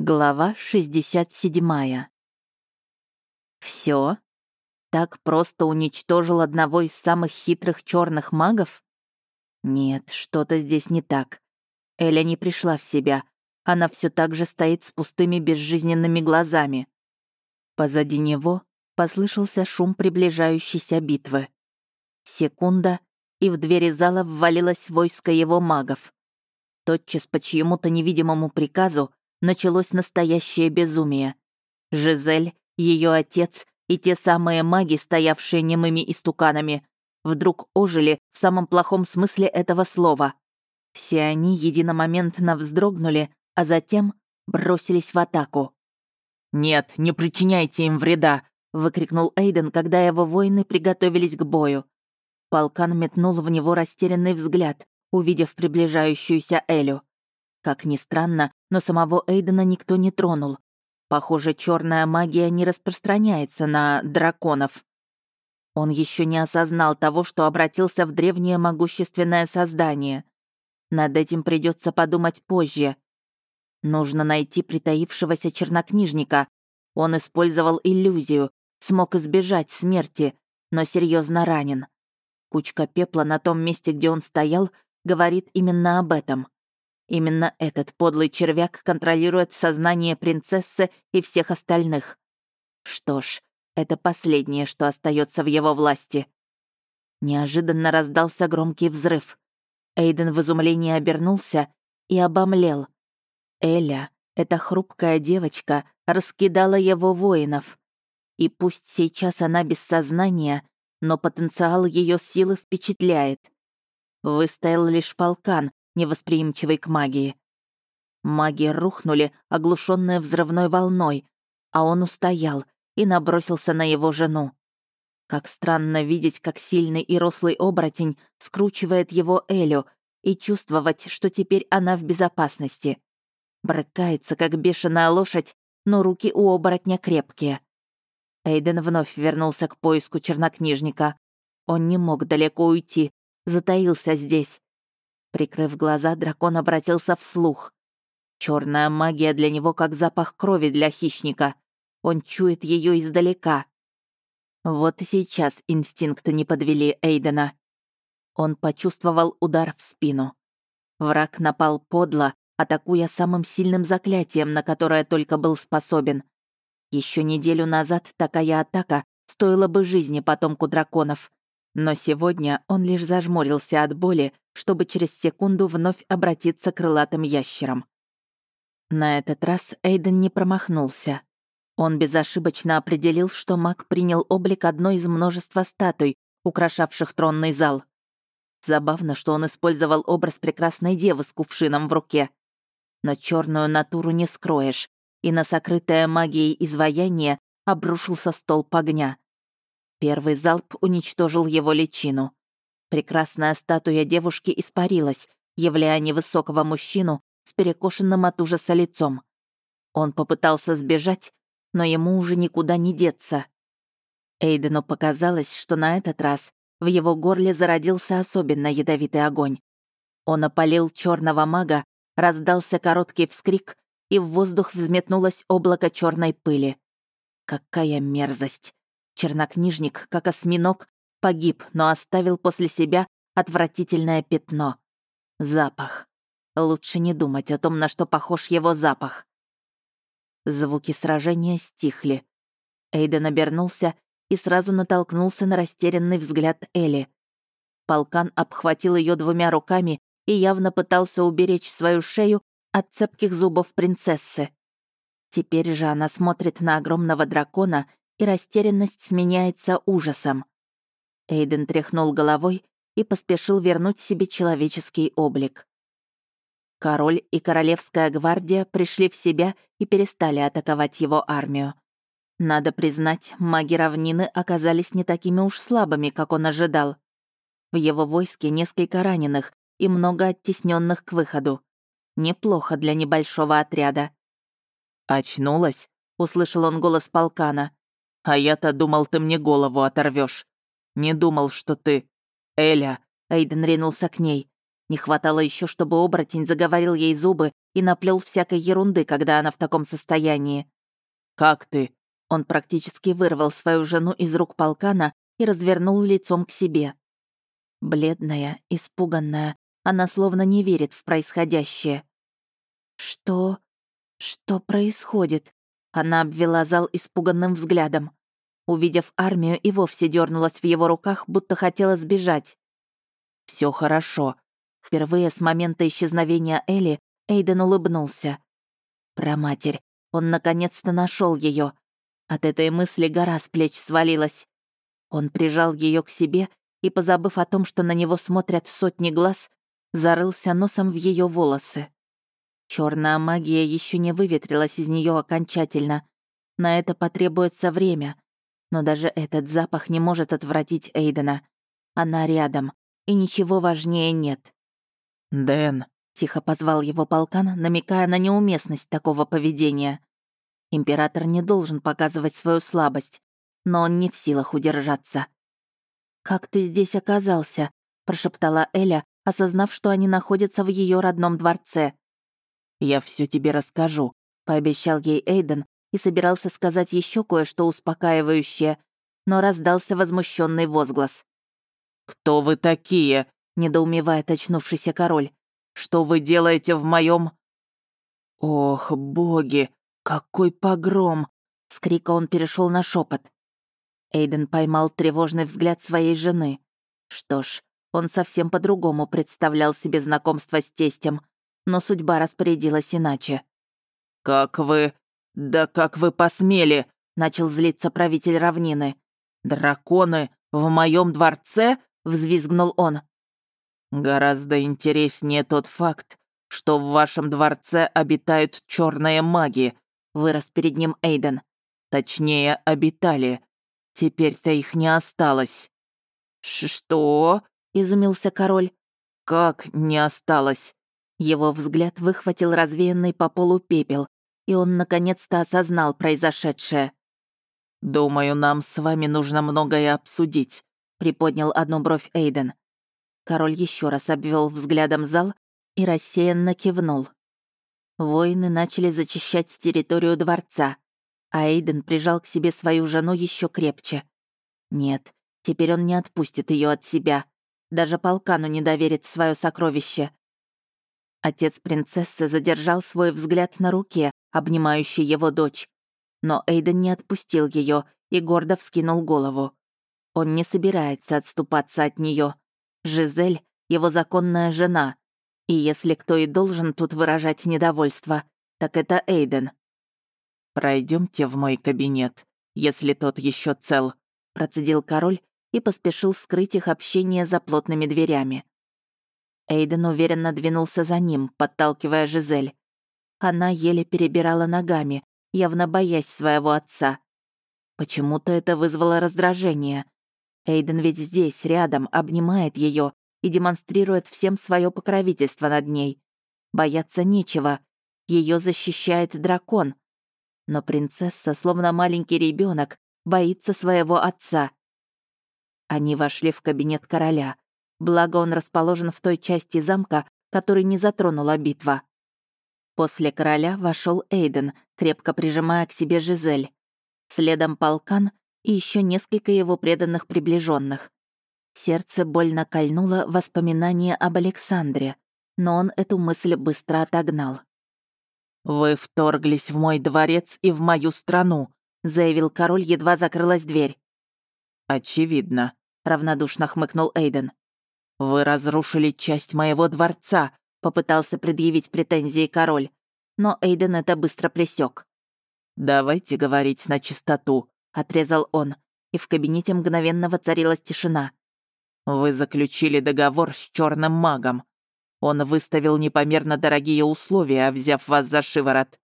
Глава 67. Все? Так просто уничтожил одного из самых хитрых черных магов? Нет, что-то здесь не так. Эля не пришла в себя. Она все так же стоит с пустыми безжизненными глазами. Позади него послышался шум приближающейся битвы. Секунда, и в двери зала ввалилось войско его магов. Тотчас по чьему-то невидимому приказу началось настоящее безумие. Жизель, ее отец и те самые маги, стоявшие немыми истуканами, вдруг ожили в самом плохом смысле этого слова. Все они единомоментно вздрогнули, а затем бросились в атаку. «Нет, не причиняйте им вреда!» — выкрикнул Эйден, когда его воины приготовились к бою. Полкан метнул в него растерянный взгляд, увидев приближающуюся Элю. Как ни странно, но самого Эйдена никто не тронул. Похоже, черная магия не распространяется на драконов. Он еще не осознал того, что обратился в древнее могущественное создание. Над этим придется подумать позже. Нужно найти притаившегося чернокнижника. Он использовал иллюзию, смог избежать смерти, но серьезно ранен. Кучка пепла на том месте, где он стоял, говорит именно об этом. Именно этот подлый червяк контролирует сознание принцессы и всех остальных. Что ж, это последнее, что остается в его власти. Неожиданно раздался громкий взрыв. Эйден в изумлении обернулся и обомлел. Эля, эта хрупкая девочка, раскидала его воинов. И пусть сейчас она без сознания, но потенциал ее силы впечатляет. Выстоял лишь полкан, невосприимчивый к магии. Маги рухнули, оглушенные взрывной волной, а он устоял и набросился на его жену. Как странно видеть, как сильный и рослый оборотень скручивает его Элю и чувствовать, что теперь она в безопасности. Брыкается, как бешеная лошадь, но руки у оборотня крепкие. Эйден вновь вернулся к поиску чернокнижника. Он не мог далеко уйти, затаился здесь. Прикрыв глаза, дракон обратился вслух. Черная магия для него как запах крови для хищника. Он чует ее издалека. Вот и сейчас инстинкты не подвели Эйдена. Он почувствовал удар в спину. Враг напал подло, атакуя самым сильным заклятием, на которое только был способен. Еще неделю назад такая атака стоила бы жизни потомку драконов. Но сегодня он лишь зажмурился от боли, чтобы через секунду вновь обратиться крылатым ящером. На этот раз Эйден не промахнулся. Он безошибочно определил, что маг принял облик одной из множества статуй, украшавших тронный зал. Забавно, что он использовал образ прекрасной девы с кувшином в руке. Но черную натуру не скроешь, и на сокрытое магией изваяние обрушился столб огня. Первый залп уничтожил его личину. Прекрасная статуя девушки испарилась, являя невысокого мужчину с перекошенным от ужаса лицом. Он попытался сбежать, но ему уже никуда не деться. Эйдену показалось, что на этот раз в его горле зародился особенно ядовитый огонь. Он опалил черного мага, раздался короткий вскрик, и в воздух взметнулось облако черной пыли. Какая мерзость! Чернокнижник, как осьминог, погиб, но оставил после себя отвратительное пятно. Запах. Лучше не думать о том, на что похож его запах. Звуки сражения стихли. Эйден обернулся и сразу натолкнулся на растерянный взгляд Элли. Полкан обхватил ее двумя руками и явно пытался уберечь свою шею от цепких зубов принцессы. Теперь же она смотрит на огромного дракона и растерянность сменяется ужасом. Эйден тряхнул головой и поспешил вернуть себе человеческий облик. Король и королевская гвардия пришли в себя и перестали атаковать его армию. Надо признать, маги равнины оказались не такими уж слабыми, как он ожидал. В его войске несколько раненых и много оттесненных к выходу. Неплохо для небольшого отряда. «Очнулась?» — услышал он голос полкана. А я-то думал, ты мне голову оторвешь. Не думал, что ты... Эля!» Эйден ринулся к ней. Не хватало еще, чтобы оборотень заговорил ей зубы и наплел всякой ерунды, когда она в таком состоянии. «Как ты?» Он практически вырвал свою жену из рук полкана и развернул лицом к себе. Бледная, испуганная, она словно не верит в происходящее. «Что? Что происходит?» Она обвела зал испуганным взглядом. Увидев армию, и вовсе дернулась в его руках, будто хотела сбежать. Все хорошо. Впервые с момента исчезновения Элли Эйден улыбнулся. Про матерь. Он наконец-то нашел ее. От этой мысли гора с плеч свалилась. Он прижал ее к себе и, позабыв о том, что на него смотрят сотни глаз, зарылся носом в ее волосы. Черная магия еще не выветрилась из нее окончательно. На это потребуется время. Но даже этот запах не может отвратить Эйдена. Она рядом, и ничего важнее нет. «Дэн», — тихо позвал его полкан, намекая на неуместность такого поведения. Император не должен показывать свою слабость, но он не в силах удержаться. «Как ты здесь оказался?» — прошептала Эля, осознав, что они находятся в ее родном дворце. «Я все тебе расскажу», — пообещал ей Эйден и собирался сказать еще кое-что успокаивающее, но раздался возмущенный возглас. «Кто вы такие?» — недоумевает очнувшийся король. «Что вы делаете в моем? «Ох, боги, какой погром!» С крика он перешел на шепот. Эйден поймал тревожный взгляд своей жены. Что ж, он совсем по-другому представлял себе знакомство с тестем, но судьба распорядилась иначе. «Как вы... Да как вы посмели!» — начал злиться правитель равнины. «Драконы в моем дворце?» — взвизгнул он. «Гораздо интереснее тот факт, что в вашем дворце обитают черные маги», — вырос перед ним Эйден. «Точнее, обитали. Теперь-то их не осталось». «Что?» — изумился король. «Как не осталось?» Его взгляд выхватил развеянный по полу пепел, и он наконец-то осознал произошедшее. «Думаю, нам с вами нужно многое обсудить», — приподнял одну бровь Эйден. Король еще раз обвел взглядом зал и рассеянно кивнул. Воины начали зачищать территорию дворца, а Эйден прижал к себе свою жену еще крепче. Нет, теперь он не отпустит ее от себя. Даже полкану не доверит свое сокровище. Отец принцессы задержал свой взгляд на руке, обнимающей его дочь. Но Эйден не отпустил ее и гордо вскинул голову. Он не собирается отступаться от нее. Жизель — его законная жена. И если кто и должен тут выражать недовольство, так это Эйден. Пройдемте в мой кабинет, если тот еще цел», — процедил король и поспешил скрыть их общение за плотными дверями. Эйден уверенно двинулся за ним, подталкивая Жизель. Она еле перебирала ногами, явно боясь своего отца. Почему-то это вызвало раздражение. Эйден ведь здесь, рядом, обнимает ее и демонстрирует всем свое покровительство над ней. Бояться нечего. Ее защищает дракон. Но принцесса, словно маленький ребенок, боится своего отца. Они вошли в кабинет короля. Благо он расположен в той части замка, который не затронула битва. После короля вошел Эйден, крепко прижимая к себе Жизель. Следом полкан и еще несколько его преданных приближенных. Сердце больно кольнуло воспоминание об Александре, но он эту мысль быстро отогнал. «Вы вторглись в мой дворец и в мою страну», — заявил король, едва закрылась дверь. «Очевидно», — равнодушно хмыкнул Эйден. «Вы разрушили часть моего дворца», — попытался предъявить претензии король, но Эйден это быстро пресек. «Давайте говорить на чистоту», — отрезал он, и в кабинете мгновенно воцарилась тишина. «Вы заключили договор с черным магом. Он выставил непомерно дорогие условия, взяв вас за шиворот.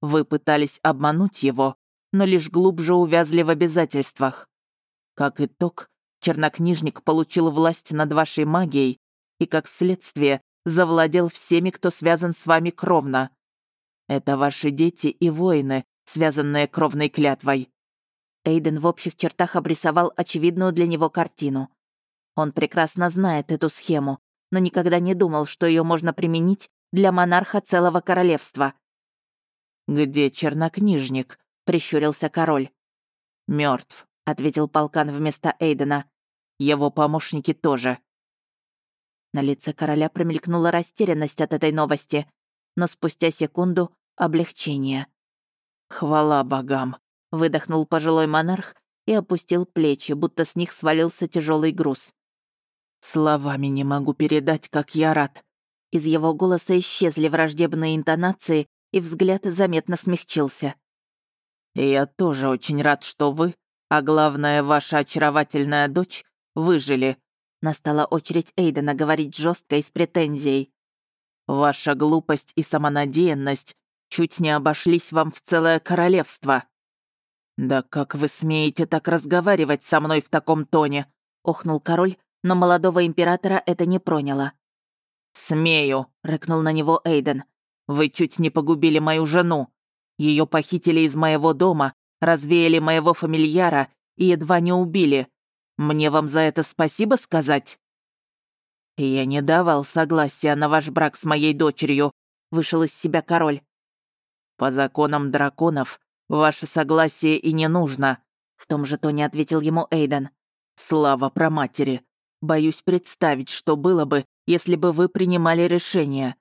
Вы пытались обмануть его, но лишь глубже увязли в обязательствах. Как итог, Чернокнижник получил власть над вашей магией и, как следствие, завладел всеми, кто связан с вами кровно. Это ваши дети и воины, связанные кровной клятвой». Эйден в общих чертах обрисовал очевидную для него картину. Он прекрасно знает эту схему, но никогда не думал, что ее можно применить для монарха целого королевства. «Где чернокнижник?» — прищурился король. Мертв, ответил полкан вместо Эйдена. «Его помощники тоже». На лице короля промелькнула растерянность от этой новости, но спустя секунду — облегчение. «Хвала богам!» — выдохнул пожилой монарх и опустил плечи, будто с них свалился тяжелый груз. «Словами не могу передать, как я рад». Из его голоса исчезли враждебные интонации, и взгляд заметно смягчился. «Я тоже очень рад, что вы, а главное, ваша очаровательная дочь, выжили». Настала очередь Эйдена говорить жестко и с претензией. «Ваша глупость и самонадеянность чуть не обошлись вам в целое королевство». «Да как вы смеете так разговаривать со мной в таком тоне?» — охнул король, но молодого императора это не проняло. «Смею», — рыкнул на него Эйден. «Вы чуть не погубили мою жену. Ее похитили из моего дома, развеяли моего фамильяра и едва не убили. Мне вам за это спасибо сказать?» «Я не давал согласия на ваш брак с моей дочерью», — вышел из себя король. «По законам драконов, ваше согласие и не нужно», — в том же тоне ответил ему Эйден. «Слава про матери. Боюсь представить, что было бы, если бы вы принимали решение.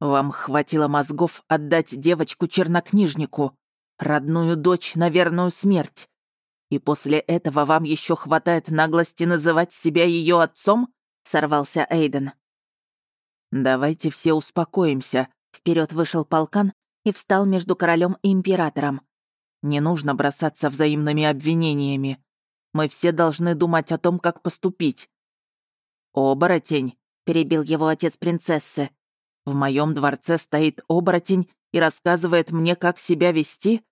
Вам хватило мозгов отдать девочку чернокнижнику, родную дочь на верную смерть. И после этого вам еще хватает наглости называть себя ее отцом?» — сорвался Эйден. «Давайте все успокоимся», — вперед вышел полкан и встал между королем и императором. «Не нужно бросаться взаимными обвинениями. Мы все должны думать о том, как поступить». «Оборотень», — перебил его отец принцессы. В моем дворце стоит оборотень и рассказывает мне, как себя вести?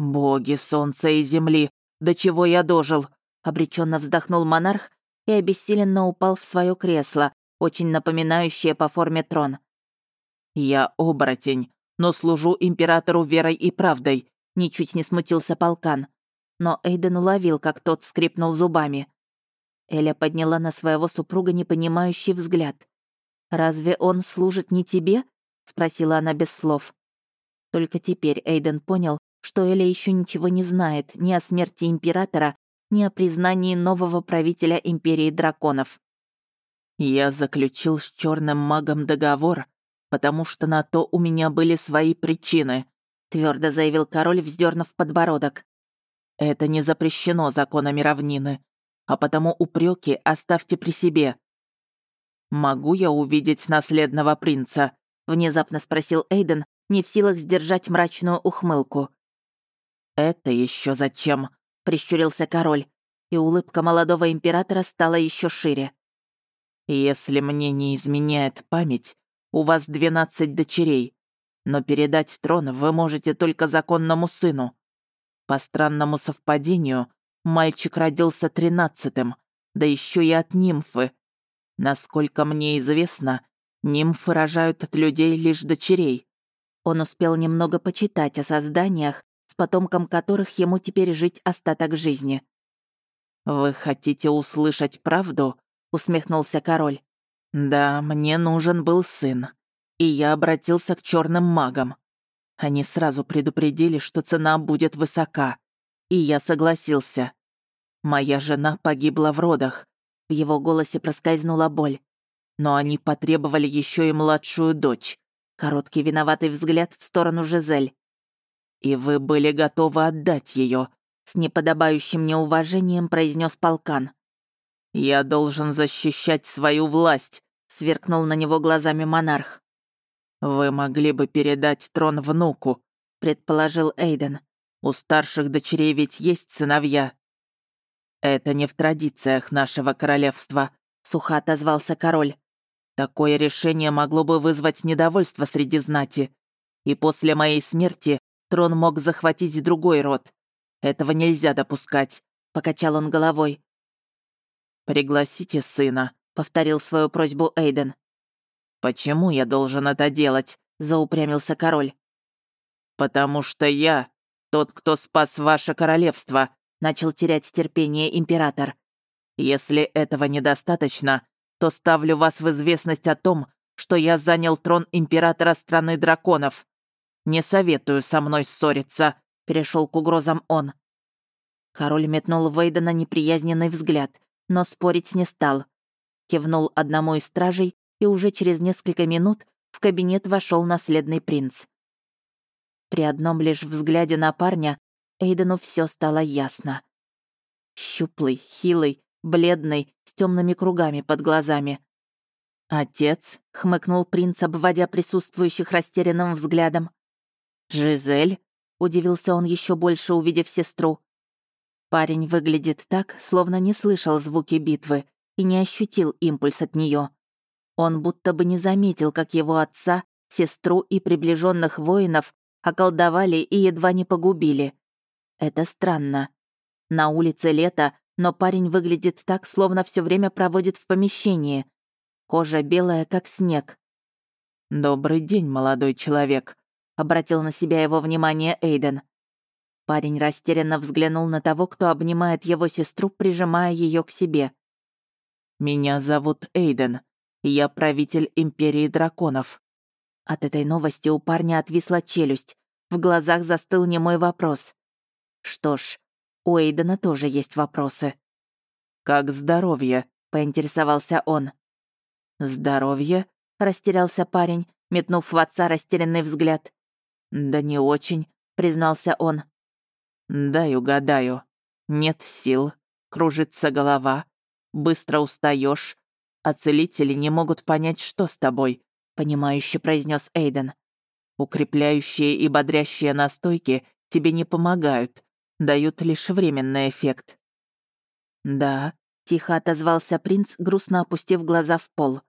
Боги солнца и земли, до чего я дожил!» Обреченно вздохнул монарх и обессиленно упал в свое кресло, очень напоминающее по форме трон. «Я оборотень, но служу императору верой и правдой», ничуть не смутился полкан. Но Эйден уловил, как тот скрипнул зубами. Эля подняла на своего супруга непонимающий взгляд. «Разве он служит не тебе?» — спросила она без слов. Только теперь Эйден понял, что Эля еще ничего не знает ни о смерти императора, ни о признании нового правителя Империи Драконов. «Я заключил с черным магом договор, потому что на то у меня были свои причины», твердо заявил король, вздернув подбородок. «Это не запрещено законами равнины, а потому упреки оставьте при себе. «Могу я увидеть наследного принца?» — внезапно спросил Эйден, не в силах сдержать мрачную ухмылку. «Это еще зачем?» — прищурился король, и улыбка молодого императора стала еще шире. «Если мне не изменяет память, у вас двенадцать дочерей, но передать трон вы можете только законному сыну. По странному совпадению, мальчик родился тринадцатым, да еще и от нимфы, Насколько мне известно, нимфы рожают от людей лишь дочерей. Он успел немного почитать о созданиях, потомком которых ему теперь жить остаток жизни. «Вы хотите услышать правду?» — усмехнулся король. «Да, мне нужен был сын, и я обратился к черным магам. Они сразу предупредили, что цена будет высока, и я согласился. Моя жена погибла в родах, в его голосе проскользнула боль. Но они потребовали еще и младшую дочь. Короткий виноватый взгляд в сторону Жизель. «И вы были готовы отдать ее, с неподобающим неуважением произнес полкан. «Я должен защищать свою власть», — сверкнул на него глазами монарх. «Вы могли бы передать трон внуку», — предположил Эйден. «У старших дочерей ведь есть сыновья». «Это не в традициях нашего королевства», — сухо отозвался король. «Такое решение могло бы вызвать недовольство среди знати. И после моей смерти трон мог захватить другой род. Этого нельзя допускать», — покачал он головой. «Пригласите сына», — повторил свою просьбу Эйден. «Почему я должен это делать?» — заупрямился король. «Потому что я тот, кто спас ваше королевство», начал терять терпение император. «Если этого недостаточно, то ставлю вас в известность о том, что я занял трон императора страны драконов. Не советую со мной ссориться», — перешел к угрозам он. Король метнул Вейдена неприязненный взгляд, но спорить не стал. Кивнул одному из стражей, и уже через несколько минут в кабинет вошел наследный принц. При одном лишь взгляде на парня Эйдену все стало ясно. Щуплый, хилый, бледный, с темными кругами под глазами. «Отец», — хмыкнул принц, обводя присутствующих растерянным взглядом. «Жизель», — удивился он еще больше, увидев сестру. Парень выглядит так, словно не слышал звуки битвы и не ощутил импульс от нее. Он будто бы не заметил, как его отца, сестру и приближенных воинов околдовали и едва не погубили. Это странно. На улице лето, но парень выглядит так, словно все время проводит в помещении. Кожа белая, как снег. «Добрый день, молодой человек», — обратил на себя его внимание Эйден. Парень растерянно взглянул на того, кто обнимает его сестру, прижимая ее к себе. «Меня зовут Эйден. Я правитель Империи Драконов». От этой новости у парня отвисла челюсть. В глазах застыл немой вопрос. Что ж, у Эйдена тоже есть вопросы. «Как здоровье?» — поинтересовался он. «Здоровье?» — растерялся парень, метнув в отца растерянный взгляд. «Да не очень», — признался он. «Дай угадаю. Нет сил, кружится голова, быстро устаешь, а целители не могут понять, что с тобой», — понимающе произнес Эйден. «Укрепляющие и бодрящие настойки тебе не помогают, дают лишь временный эффект». «Да», — тихо отозвался принц, грустно опустив глаза в пол.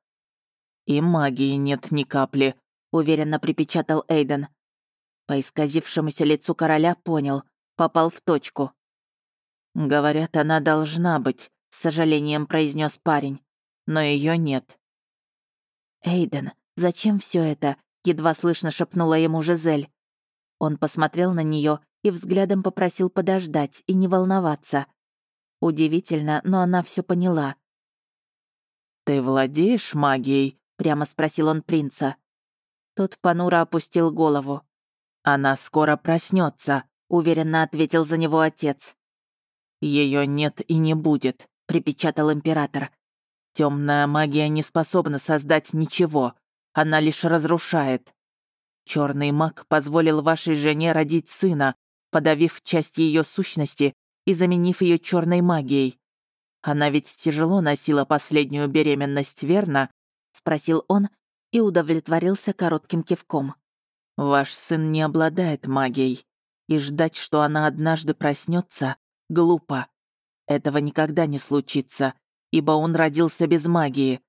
«И магии нет ни капли», — уверенно припечатал Эйден. По исказившемуся лицу короля понял попал в точку. «Говорят, она должна быть», — с сожалением произнес парень. «Но ее нет». «Эйден, зачем все это?» — едва слышно шепнула ему Жизель. Он посмотрел на нее и взглядом попросил подождать и не волноваться. Удивительно, но она все поняла. «Ты владеешь магией?» — прямо спросил он принца. Тот понуро опустил голову. «Она скоро проснется уверенно ответил за него отец. Ее нет и не будет, припечатал император. Темная магия не способна создать ничего, она лишь разрушает. Черный маг позволил вашей жене родить сына, подавив часть ее сущности и заменив ее черной магией. Она ведь тяжело носила последнюю беременность, верно? спросил он и удовлетворился коротким кивком. Ваш сын не обладает магией и ждать, что она однажды проснется, глупо. Этого никогда не случится, ибо он родился без магии.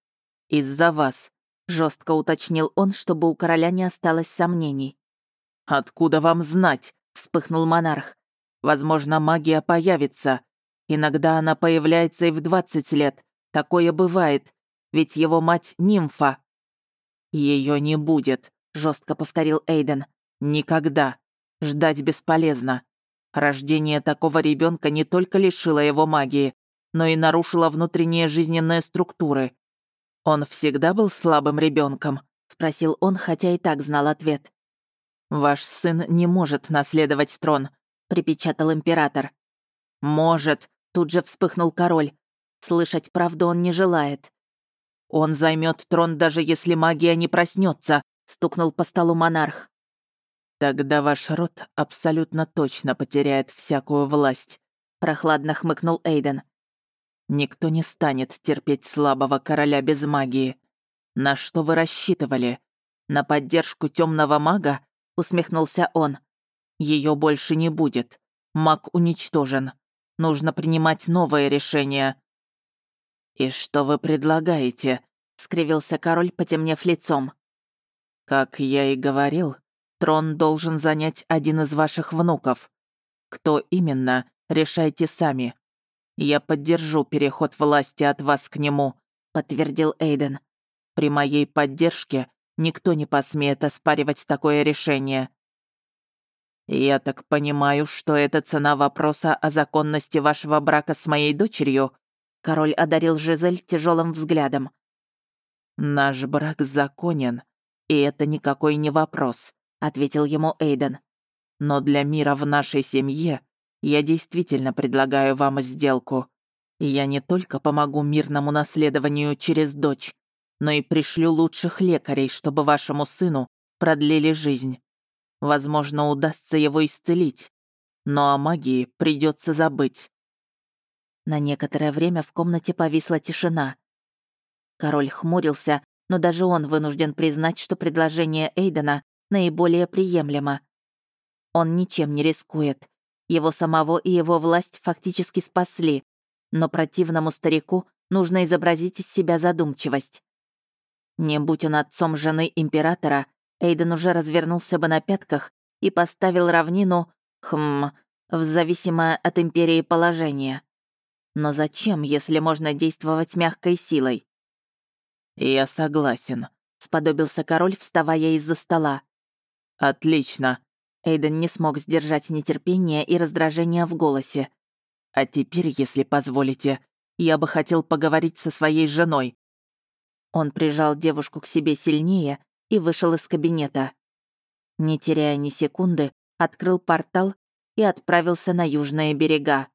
Из-за вас, жестко уточнил он, чтобы у короля не осталось сомнений. «Откуда вам знать?» — вспыхнул монарх. «Возможно, магия появится. Иногда она появляется и в 20 лет. Такое бывает. Ведь его мать — нимфа». Ее не будет», — жестко повторил Эйден. «Никогда». Ждать бесполезно. Рождение такого ребенка не только лишило его магии, но и нарушило внутренние жизненные структуры. Он всегда был слабым ребенком, спросил он, хотя и так знал ответ. Ваш сын не может наследовать трон, припечатал император. Может, тут же вспыхнул король. Слышать правду он не желает. Он займет трон, даже если магия не проснется, стукнул по столу монарх. «Тогда ваш род абсолютно точно потеряет всякую власть», — прохладно хмыкнул Эйден. «Никто не станет терпеть слабого короля без магии. На что вы рассчитывали? На поддержку темного мага?» — усмехнулся он. Ее больше не будет. Маг уничтожен. Нужно принимать новое решение». «И что вы предлагаете?» — скривился король, потемнев лицом. «Как я и говорил, Трон должен занять один из ваших внуков. Кто именно, решайте сами. Я поддержу переход власти от вас к нему», — подтвердил Эйден. «При моей поддержке никто не посмеет оспаривать такое решение». «Я так понимаю, что это цена вопроса о законности вашего брака с моей дочерью?» Король одарил Жизель тяжелым взглядом. «Наш брак законен, и это никакой не вопрос», — ответил ему Эйден. «Но для мира в нашей семье я действительно предлагаю вам сделку. Я не только помогу мирному наследованию через дочь, но и пришлю лучших лекарей, чтобы вашему сыну продлили жизнь. Возможно, удастся его исцелить, но о магии придется забыть». На некоторое время в комнате повисла тишина. Король хмурился, но даже он вынужден признать, что предложение Эйдена наиболее приемлемо. Он ничем не рискует. Его самого и его власть фактически спасли, но противному старику нужно изобразить из себя задумчивость. Не будь он отцом жены императора, Эйден уже развернулся бы на пятках и поставил равнину, хм, в зависимое от империи положение. Но зачем, если можно действовать мягкой силой? «Я согласен», — сподобился король, вставая из-за стола. «Отлично». Эйден не смог сдержать нетерпение и раздражение в голосе. «А теперь, если позволите, я бы хотел поговорить со своей женой». Он прижал девушку к себе сильнее и вышел из кабинета. Не теряя ни секунды, открыл портал и отправился на южные берега.